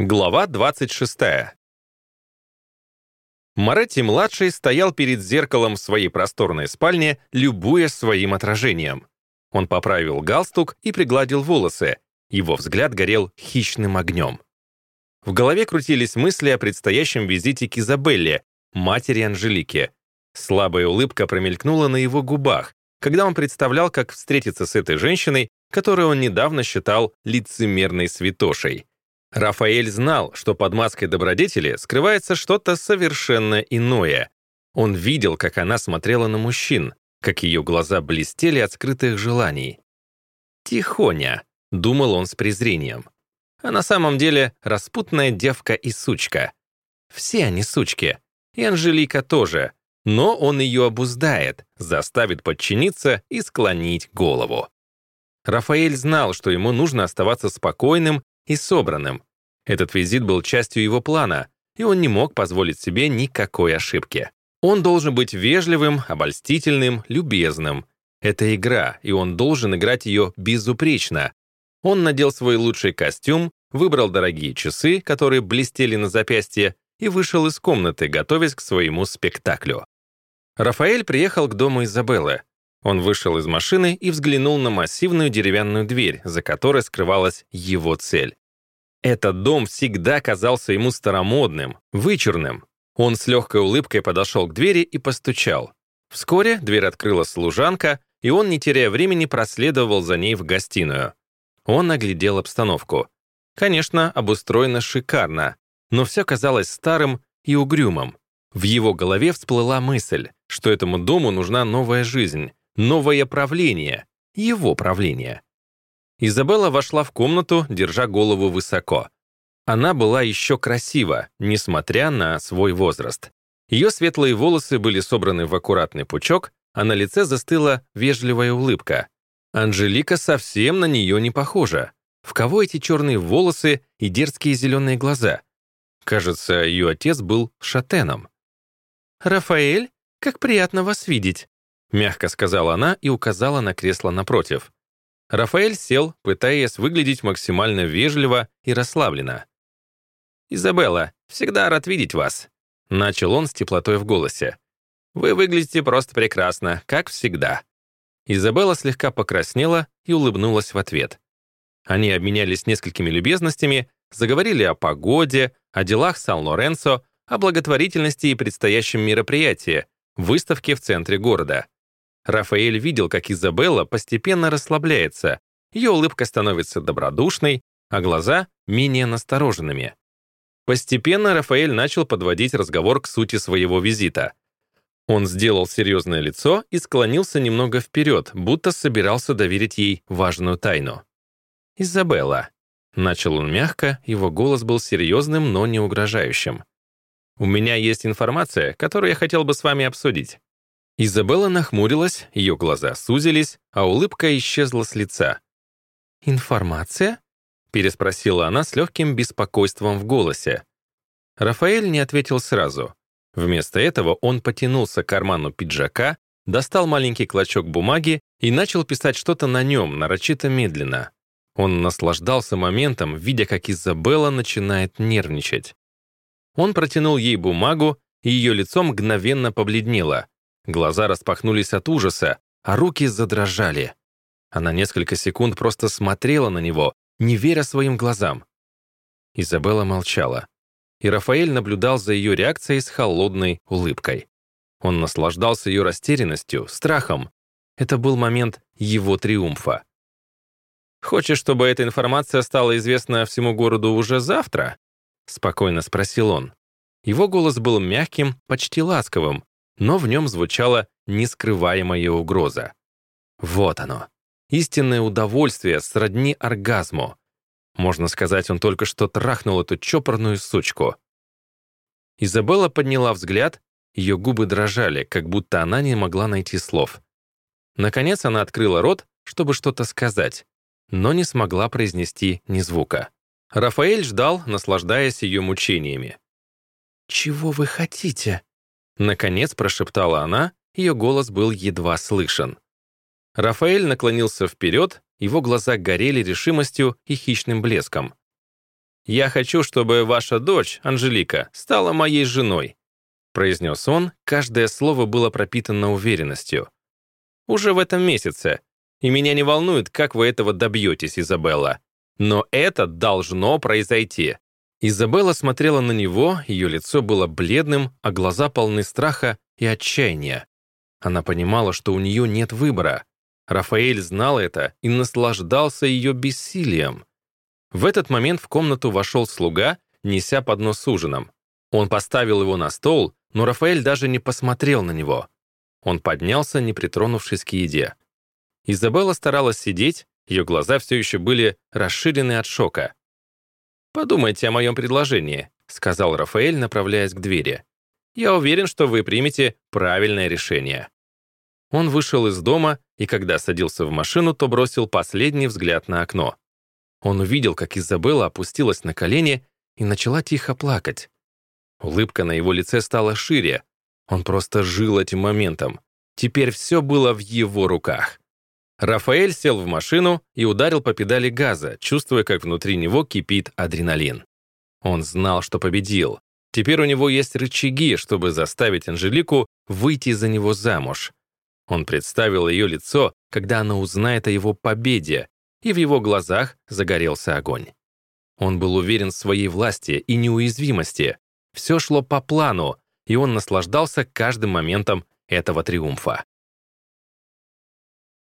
Глава 26. Моретти-младший стоял перед зеркалом в своей просторной спальне, любуясь своим отражением. Он поправил галстук и пригладил волосы. Его взгляд горел хищным огнем. В голове крутились мысли о предстоящем визите к Изабелле, матери Анжелики. Слабая улыбка промелькнула на его губах, когда он представлял, как встретиться с этой женщиной, которую он недавно считал лицемерной святошей. Рафаэль знал, что под маской добродетели скрывается что-то совершенно иное. Он видел, как она смотрела на мужчин, как ее глаза блестели от скрытых желаний. «Тихоня», — думал он с презрением. А на самом деле распутная девка и сучка. Все они сучки. И Анжелика тоже. Но он ее обуздает, заставит подчиниться и склонить голову. Рафаэль знал, что ему нужно оставаться спокойным и собранным. Этот визит был частью его плана, и он не мог позволить себе никакой ошибки. Он должен быть вежливым, обольстительным, любезным. Это игра, и он должен играть ее безупречно. Он надел свой лучший костюм, выбрал дорогие часы, которые блестели на запястье, и вышел из комнаты, готовясь к своему спектаклю. Рафаэль приехал к дому Изабеллы. Он вышел из машины и взглянул на массивную деревянную дверь, за которой скрывалась его цель. Этот дом всегда казался ему старомодным, вычурным. Он с легкой улыбкой подошел к двери и постучал. Вскоре дверь открыла служанка, и он, не теряя времени, проследовал за ней в гостиную. Он оглядел обстановку. Конечно, обустроено шикарно, но все казалось старым и угрюмым. В его голове всплыла мысль, что этому дому нужна новая жизнь, новое правление, его правление. Изабелла вошла в комнату, держа голову высоко. Она была еще красива, несмотря на свой возраст. Ее светлые волосы были собраны в аккуратный пучок, а на лице застыла вежливая улыбка. Анжелика совсем на нее не похожа. В кого эти черные волосы и дерзкие зеленые глаза? Кажется, ее отец был шатеном. «Рафаэль, как приятно вас видеть», — мягко сказала она и указала на кресло напротив. Рафаэль сел, пытаясь выглядеть максимально вежливо и расслабленно. «Изабелла, всегда рад видеть вас», — начал он с теплотой в голосе. «Вы выглядите просто прекрасно, как всегда». Изабелла слегка покраснела и улыбнулась в ответ. Они обменялись несколькими любезностями, заговорили о погоде, о делах Сан-Лоренцо, о благотворительности и предстоящем мероприятии, выставке в центре города. Рафаэль видел, как Изабелла постепенно расслабляется, ее улыбка становится добродушной, а глаза — менее настороженными. Постепенно Рафаэль начал подводить разговор к сути своего визита. Он сделал серьезное лицо и склонился немного вперед, будто собирался доверить ей важную тайну. «Изабелла», — начал он мягко, его голос был серьезным, но не угрожающим. «У меня есть информация, которую я хотел бы с вами обсудить». Изабелла нахмурилась, ее глаза сузились, а улыбка исчезла с лица. «Информация?» — переспросила она с легким беспокойством в голосе. Рафаэль не ответил сразу. Вместо этого он потянулся к карману пиджака, достал маленький клочок бумаги и начал писать что-то на нем, нарочито медленно. Он наслаждался моментом, видя, как Изабелла начинает нервничать. Он протянул ей бумагу, и ее лицо мгновенно побледнело. Глаза распахнулись от ужаса, а руки задрожали. Она несколько секунд просто смотрела на него, не веря своим глазам. Изабелла молчала, и Рафаэль наблюдал за ее реакцией с холодной улыбкой. Он наслаждался ее растерянностью, страхом. Это был момент его триумфа. «Хочешь, чтобы эта информация стала известна всему городу уже завтра?» — спокойно спросил он. Его голос был мягким, почти ласковым, но в нем звучала нескрываемая угроза. Вот оно. Истинное удовольствие сродни оргазму. Можно сказать, он только что трахнул эту чопорную сучку. Изабелла подняла взгляд, ее губы дрожали, как будто она не могла найти слов. Наконец она открыла рот, чтобы что-то сказать, но не смогла произнести ни звука. Рафаэль ждал, наслаждаясь ее мучениями. «Чего вы хотите?» Наконец прошептала она, ее голос был едва слышен. Рафаэль наклонился вперед, его глаза горели решимостью и хищным блеском. «Я хочу, чтобы ваша дочь, Анжелика, стала моей женой», произнес он, каждое слово было пропитано уверенностью. «Уже в этом месяце. И меня не волнует, как вы этого добьетесь, Изабелла. Но это должно произойти». Изабелла смотрела на него, ее лицо было бледным, а глаза полны страха и отчаяния. Она понимала, что у нее нет выбора. Рафаэль знал это и наслаждался ее бессилием. В этот момент в комнату вошел слуга, неся поднос с ужином. Он поставил его на стол, но Рафаэль даже не посмотрел на него. Он поднялся, не притронувшись к еде. Изабелла старалась сидеть, ее глаза все еще были расширены от шока. «Подумайте о моем предложении», — сказал Рафаэль, направляясь к двери. «Я уверен, что вы примете правильное решение». Он вышел из дома, и когда садился в машину, то бросил последний взгляд на окно. Он увидел, как Изабелла опустилась на колени и начала тихо плакать. Улыбка на его лице стала шире. Он просто жил этим моментом. Теперь все было в его руках. Рафаэль сел в машину и ударил по педали газа, чувствуя, как внутри него кипит адреналин. Он знал, что победил. Теперь у него есть рычаги, чтобы заставить Анжелику выйти за него замуж. Он представил ее лицо, когда она узнает о его победе, и в его глазах загорелся огонь. Он был уверен в своей власти и неуязвимости. Все шло по плану, и он наслаждался каждым моментом этого триумфа.